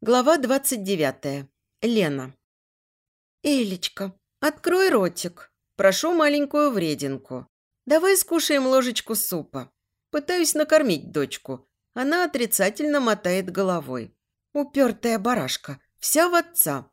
Глава 29. Лена. «Элечка, открой ротик. Прошу маленькую врединку. Давай скушаем ложечку супа. Пытаюсь накормить дочку. Она отрицательно мотает головой. Упертая барашка. Вся в отца.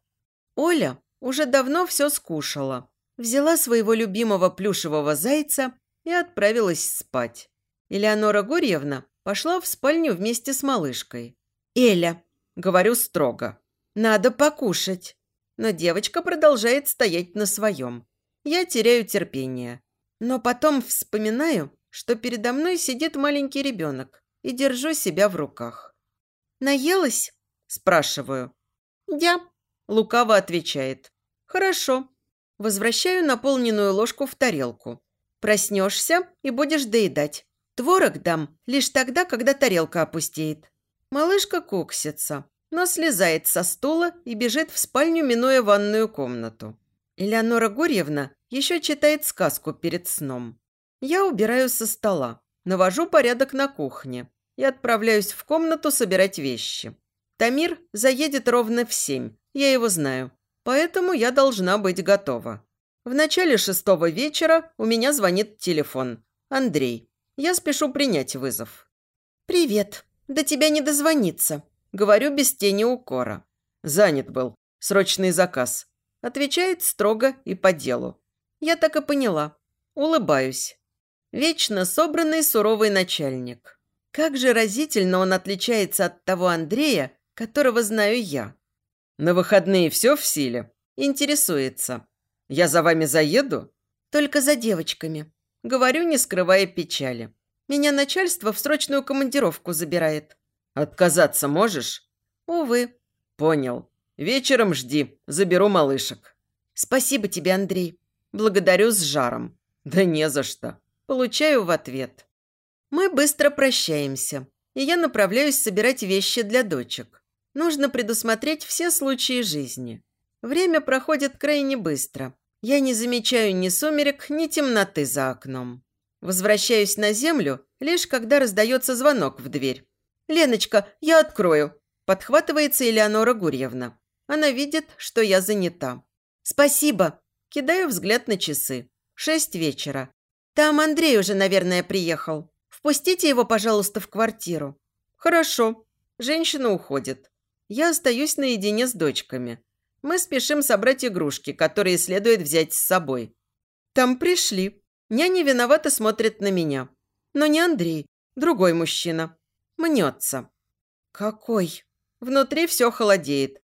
Оля уже давно все скушала. Взяла своего любимого плюшевого зайца и отправилась спать. Элеонора Гурьевна пошла в спальню вместе с малышкой. «Эля, Говорю строго. «Надо покушать». Но девочка продолжает стоять на своем. Я теряю терпение. Но потом вспоминаю, что передо мной сидит маленький ребенок и держу себя в руках. «Наелась?» – спрашиваю. «Я», – лукаво отвечает. «Хорошо». Возвращаю наполненную ложку в тарелку. Проснешься и будешь доедать. Творог дам лишь тогда, когда тарелка опустеет. Малышка куксится, но слезает со стула и бежит в спальню, минуя ванную комнату. Элеонора Гурьевна еще читает сказку перед сном. Я убираю со стола, навожу порядок на кухне и отправляюсь в комнату собирать вещи. Тамир заедет ровно в семь, я его знаю, поэтому я должна быть готова. В начале шестого вечера у меня звонит телефон. Андрей. Я спешу принять вызов. «Привет», до тебя не дозвониться. Говорю без тени укора. Занят был. Срочный заказ. Отвечает строго и по делу. Я так и поняла. Улыбаюсь. Вечно собранный суровый начальник. Как же разительно он отличается от того Андрея, которого знаю я. На выходные все в силе? Интересуется. Я за вами заеду? Только за девочками. Говорю, не скрывая печали. Меня начальство в срочную командировку забирает». «Отказаться можешь?» «Увы». «Понял. Вечером жди. Заберу малышек». «Спасибо тебе, Андрей. Благодарю с жаром». «Да не за что». Получаю в ответ. Мы быстро прощаемся, и я направляюсь собирать вещи для дочек. Нужно предусмотреть все случаи жизни. Время проходит крайне быстро. Я не замечаю ни сумерек, ни темноты за окном. Возвращаюсь на землю, лишь когда раздается звонок в дверь. «Леночка, я открою!» Подхватывается Элеонора Гурьевна. Она видит, что я занята. «Спасибо!» Кидаю взгляд на часы. Шесть вечера. «Там Андрей уже, наверное, приехал. Впустите его, пожалуйста, в квартиру». «Хорошо». Женщина уходит. Я остаюсь наедине с дочками. Мы спешим собрать игрушки, которые следует взять с собой. Там пришли. Няня виновато смотрит на меня. Но не Андрей, другой мужчина. Мнется. «Какой?» Внутри все холодеет.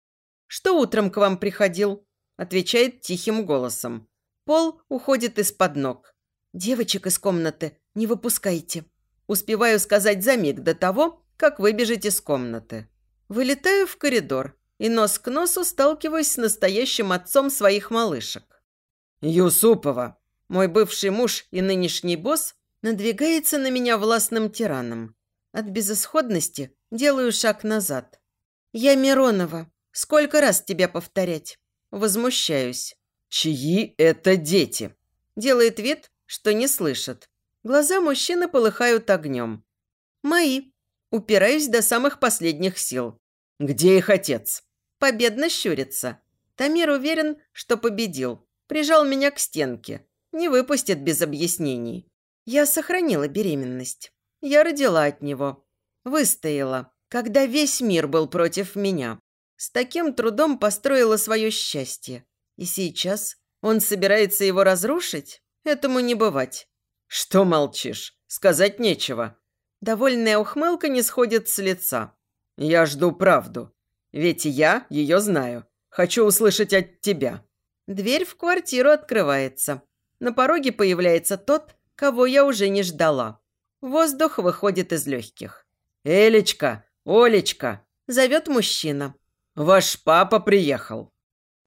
«Что утром к вам приходил?» Отвечает тихим голосом. Пол уходит из-под ног. «Девочек из комнаты не выпускайте». Успеваю сказать за миг до того, как выбежать из комнаты. Вылетаю в коридор и нос к носу сталкиваюсь с настоящим отцом своих малышек. «Юсупова!» Мой бывший муж и нынешний босс надвигается на меня властным тираном. От безысходности делаю шаг назад. «Я Миронова. Сколько раз тебя повторять?» Возмущаюсь. «Чьи это дети?» Делает вид, что не слышит. Глаза мужчины полыхают огнем. «Мои». Упираюсь до самых последних сил. «Где их отец?» Победно щурится. Тамир уверен, что победил. Прижал меня к стенке. Не выпустит без объяснений. Я сохранила беременность. Я родила от него. Выстояла, когда весь мир был против меня. С таким трудом построила свое счастье. И сейчас он собирается его разрушить? Этому не бывать. Что молчишь? Сказать нечего. Довольная ухмылка не сходит с лица. Я жду правду. Ведь я ее знаю. Хочу услышать от тебя. Дверь в квартиру открывается. На пороге появляется тот, кого я уже не ждала. Воздух выходит из легких. «Элечка! Олечка!» – зовет мужчина. «Ваш папа приехал!»